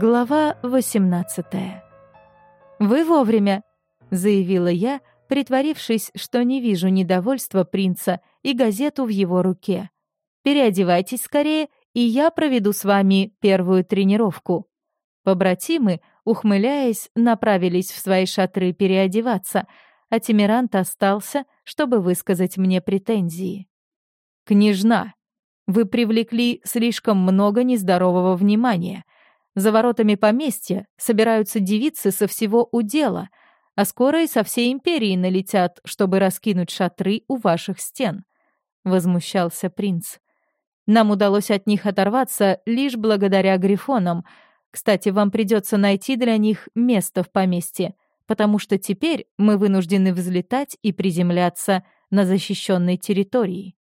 Глава 18 «Вы вовремя», — заявила я, притворившись, что не вижу недовольства принца и газету в его руке. «Переодевайтесь скорее, и я проведу с вами первую тренировку». Побратимы, ухмыляясь, направились в свои шатры переодеваться, а Тимирант остался, чтобы высказать мне претензии. «Княжна, вы привлекли слишком много нездорового внимания», за воротами поместья собираются девицы со всего удела, а скоро и со всей империи налетят, чтобы раскинуть шатры у ваших стен», — возмущался принц. «Нам удалось от них оторваться лишь благодаря грифонам. Кстати, вам придется найти для них место в поместье, потому что теперь мы вынуждены взлетать и приземляться на защищенной территории».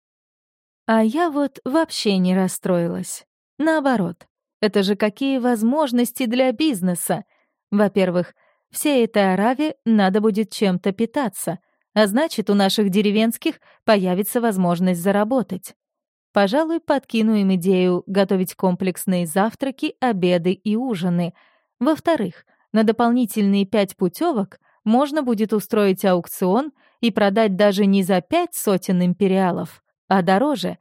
А я вот вообще не расстроилась. Наоборот, это же какие возможности для бизнеса! Во-первых, всей этой Араве надо будет чем-то питаться, а значит, у наших деревенских появится возможность заработать. Пожалуй, подкину им идею готовить комплексные завтраки, обеды и ужины. Во-вторых, на дополнительные пять путевок можно будет устроить аукцион и продать даже не за пять сотен империалов, а дороже.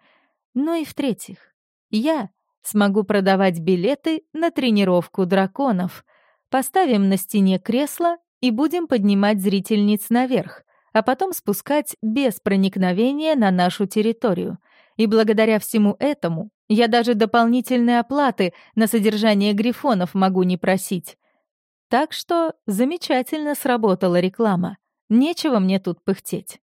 Ну и в-третьих, я Смогу продавать билеты на тренировку драконов. Поставим на стене кресло и будем поднимать зрительниц наверх, а потом спускать без проникновения на нашу территорию. И благодаря всему этому я даже дополнительной оплаты на содержание грифонов могу не просить. Так что замечательно сработала реклама. Нечего мне тут пыхтеть.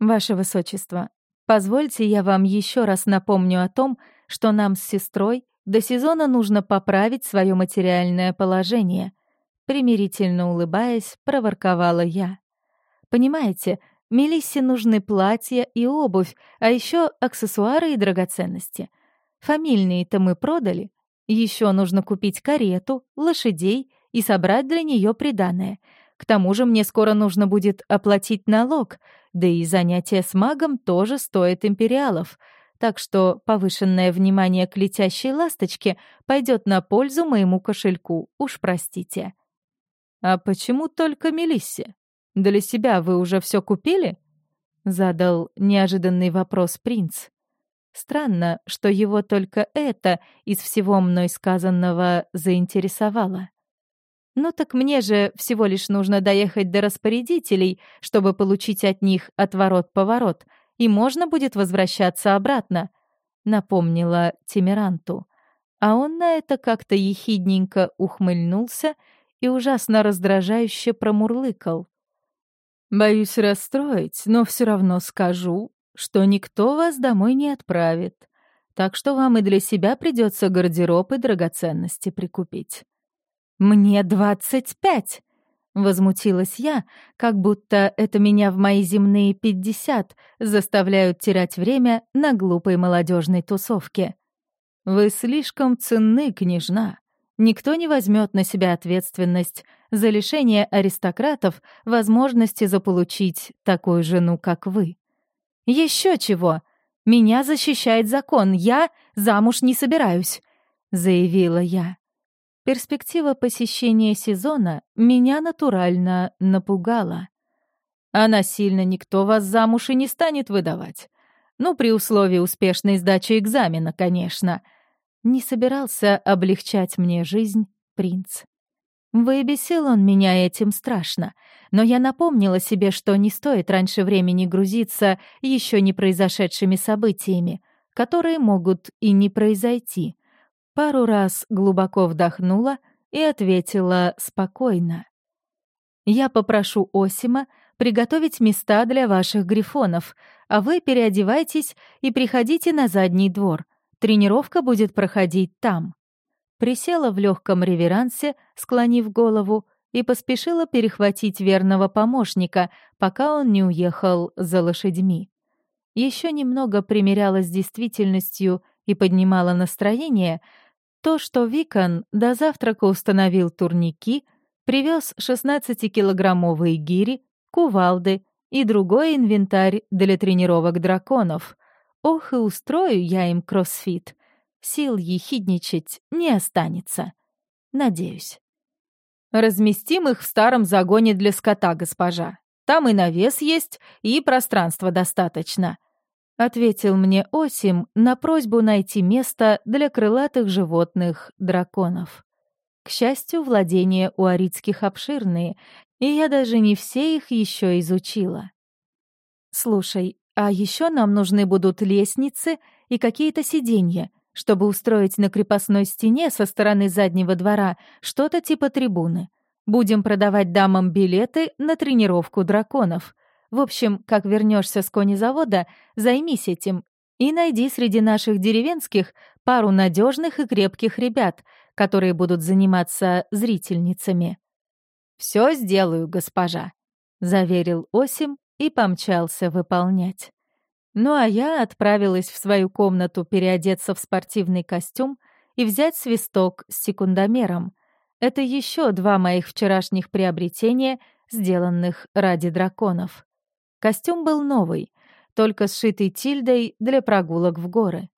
Ваше Высочество, позвольте я вам еще раз напомню о том, что нам с сестрой до сезона нужно поправить свое материальное положение. Примирительно улыбаясь, проворковала я. Понимаете, Мелиссе нужны платья и обувь, а еще аксессуары и драгоценности. Фамильные-то мы продали. Еще нужно купить карету, лошадей и собрать для нее приданое. К тому же мне скоро нужно будет оплатить налог, да и занятие с магом тоже стоит империалов — так что повышенное внимание к летящей ласточке пойдет на пользу моему кошельку, уж простите. «А почему только Мелиссе? Для себя вы уже все купили?» — задал неожиданный вопрос принц. Странно, что его только это из всего мной сказанного заинтересовало. Ну так мне же всего лишь нужно доехать до распорядителей, чтобы получить от них отворот-поворот — и можно будет возвращаться обратно», — напомнила Тимиранту. А он на это как-то ехидненько ухмыльнулся и ужасно раздражающе промурлыкал. «Боюсь расстроить, но все равно скажу, что никто вас домой не отправит, так что вам и для себя придется гардероб и драгоценности прикупить». «Мне двадцать пять!» Возмутилась я, как будто это меня в мои земные пятьдесят заставляют терять время на глупой молодежной тусовке. «Вы слишком ценны, княжна. Никто не возьмет на себя ответственность за лишение аристократов возможности заполучить такую жену, как вы. Еще чего! Меня защищает закон, я замуж не собираюсь», — заявила я. Перспектива посещения сезона меня натурально напугала. А насильно никто вас замуж и не станет выдавать. Ну, при условии успешной сдачи экзамена, конечно. Не собирался облегчать мне жизнь принц. Выбесил он меня этим страшно, но я напомнила себе, что не стоит раньше времени грузиться еще не произошедшими событиями, которые могут и не произойти — пару раз глубоко вдохнула и ответила спокойно. «Я попрошу Осима приготовить места для ваших грифонов, а вы переодевайтесь и приходите на задний двор. Тренировка будет проходить там». Присела в легком реверансе, склонив голову, и поспешила перехватить верного помощника, пока он не уехал за лошадьми. Еще немного примерялась с действительностью и поднимала настроение — то, что Викон до завтрака установил турники, привез 16-килограммовые гири, кувалды и другой инвентарь для тренировок драконов. Ох, и устрою я им кроссфит. Сил ехидничать не останется. надеюсь. Разместим их в старом загоне для скота, госпожа. Там и навес есть, и пространства достаточно», — ответил мне Осим на просьбу найти место для крылатых животных драконов. К счастью, владения у арицких обширные, и я даже не все их еще изучила. «Слушай, а еще нам нужны будут лестницы и какие-то сиденья, чтобы устроить на крепостной стене со стороны заднего двора что-то типа трибуны. Будем продавать дамам билеты на тренировку драконов. В общем, как вернешься с конезавода, займись этим и найди среди наших деревенских пару надежных и крепких ребят, которые будут заниматься зрительницами. Все сделаю, госпожа, заверил Осим и помчался выполнять. Ну а я отправилась в свою комнату переодеться в спортивный костюм и взять свисток с секундомером. Это еще два моих вчерашних приобретения, сделанных ради драконов. Костюм был новый, только сшитый тильдой для прогулок в горы.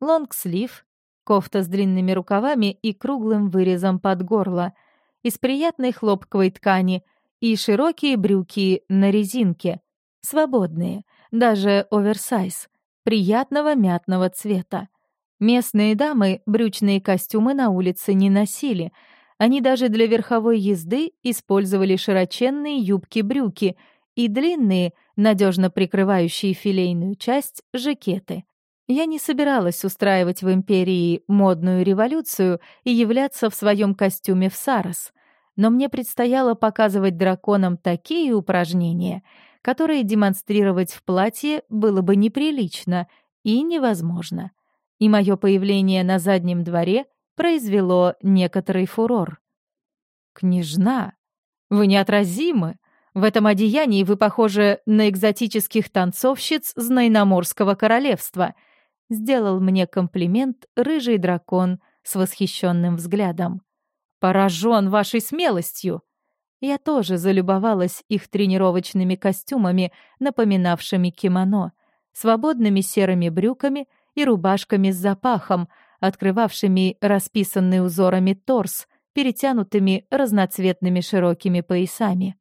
Лонгслив, кофта с длинными рукавами и круглым вырезом под горло, из приятной хлопковой ткани и широкие брюки на резинке, свободные, даже оверсайз, приятного мятного цвета. Местные дамы брючные костюмы на улице не носили — они даже для верховой езды использовали широченные юбки-брюки и длинные, надежно прикрывающие филейную часть, жакеты. Я не собиралась устраивать в империи модную революцию и являться в своем костюме в Сарос, но мне предстояло показывать драконам такие упражнения, которые демонстрировать в платье было бы неприлично и невозможно. И мое появление на заднем дворе произвело некоторый фурор. «Княжна, вы неотразимы. В этом одеянии вы похожи на экзотических танцовщиц Знайноморского королевства», сделал мне комплимент рыжий дракон с восхищенным взглядом. «Поражен вашей смелостью!» Я тоже залюбовалась их тренировочными костюмами, напоминавшими кимоно, свободными серыми брюками и рубашками с запахом, открывавшими расписанный узорами торс, перетянутыми разноцветными широкими поясами.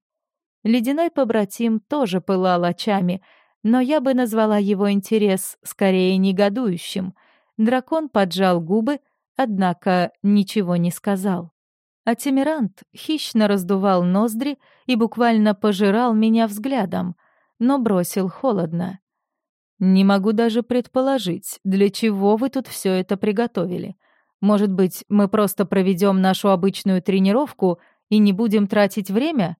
Ледяной побратим тоже пылал очами, но я бы назвала его интерес скорее негодующим. Дракон поджал губы, однако ничего не сказал. А Тимирант хищно раздувал ноздри и буквально пожирал меня взглядом, но бросил холодно. Не могу даже предположить, для чего вы тут все это приготовили. Может быть, мы просто проведем нашу обычную тренировку и не будем тратить время?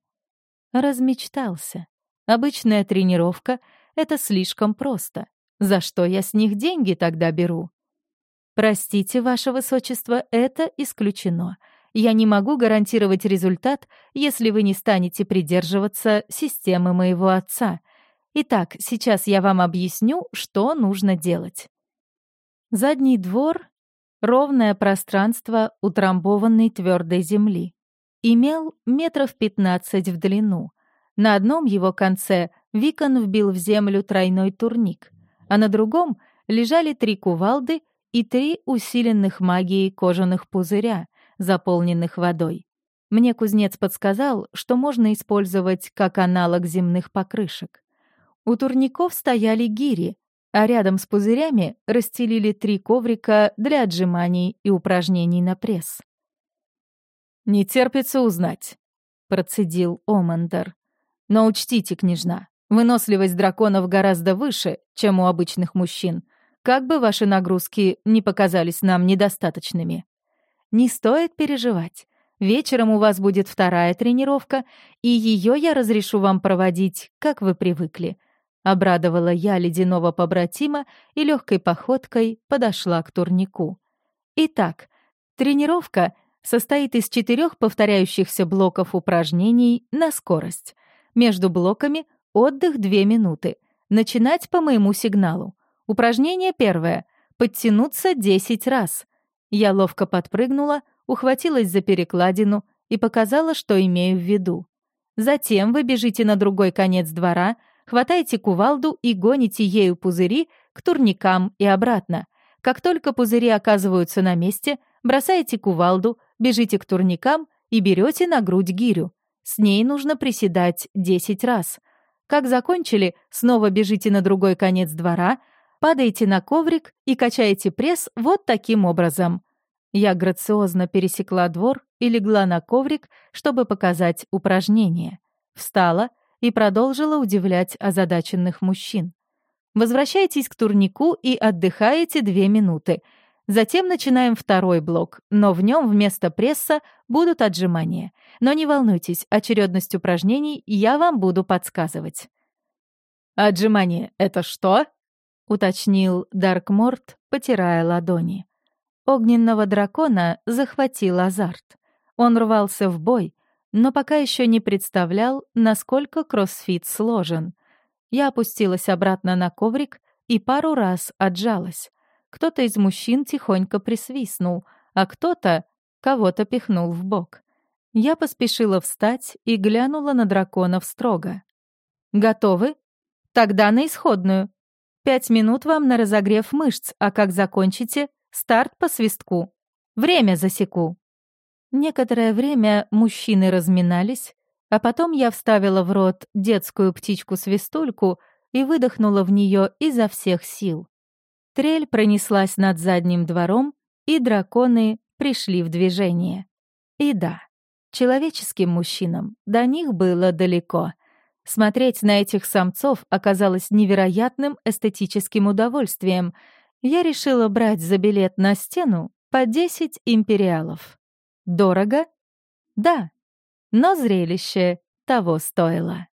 Размечтался. Обычная тренировка — это слишком просто. За что я с них деньги тогда беру? Простите, ваше высочество, это исключено. Я не могу гарантировать результат, если вы не станете придерживаться системы моего отца — Итак, сейчас я вам объясню, что нужно делать. Задний двор — ровное пространство утрамбованной твердой земли. Имел метров 15 в длину. На одном его конце Викон вбил в землю тройной турник, а на другом лежали три кувалды и три усиленных магией кожаных пузыря, заполненных водой. Мне кузнец подсказал, что можно использовать как аналог земных покрышек. У турников стояли гири, а рядом с пузырями расстелили три коврика для отжиманий и упражнений на пресс. «Не терпится узнать», — процедил Омандер. «Но учтите, княжна, выносливость драконов гораздо выше, чем у обычных мужчин, как бы ваши нагрузки не показались нам недостаточными. Не стоит переживать. Вечером у вас будет вторая тренировка, и ее я разрешу вам проводить, как вы привыкли. Обрадовала я ледяного побратима и легкой походкой подошла к турнику. Итак, тренировка состоит из четырех повторяющихся блоков упражнений на скорость. Между блоками отдых 2 минуты. Начинать по моему сигналу. Упражнение первое. Подтянуться 10 раз. Я ловко подпрыгнула, ухватилась за перекладину и показала, что имею в виду. Затем вы бежите на другой конец двора — хватаете кувалду и гоните ею пузыри к турникам и обратно. Как только пузыри оказываются на месте, бросаете кувалду, бежите к турникам и берете на грудь гирю. С ней нужно приседать 10 раз. Как закончили, снова бежите на другой конец двора, падаете на коврик и качаете пресс вот таким образом. Я грациозно пересекла двор и легла на коврик, чтобы показать упражнение. Встала и продолжила удивлять озадаченных мужчин. Возвращайтесь к турнику и отдыхаете две минуты. Затем начинаем второй блок, но в нем вместо пресса будут отжимания. Но не волнуйтесь, очередность упражнений я вам буду подсказывать. «Отжимание — это что?» — уточнил Даркморт, потирая ладони. Огненного дракона захватил азарт. Он рвался в бой, но пока еще не представлял, насколько кроссфит сложен. Я опустилась обратно на коврик и пару раз отжалась. Кто-то из мужчин тихонько присвистнул, а кто-то кого-то пихнул в бок. Я поспешила встать и глянула на драконов строго. «Готовы? Тогда на исходную. Пять минут вам на разогрев мышц, а как закончите, старт по свистку. Время засеку». Некоторое время мужчины разминались, а потом я вставила в рот детскую птичку-свистульку и выдохнула в нее изо всех сил. Трель пронеслась над задним двором, и драконы пришли в движение. И да, человеческим мужчинам до них было далеко. Смотреть на этих самцов оказалось невероятным эстетическим удовольствием. Я решила брать за билет на стену по 10 империалов. Дорого? Да, но зрелище того стоило.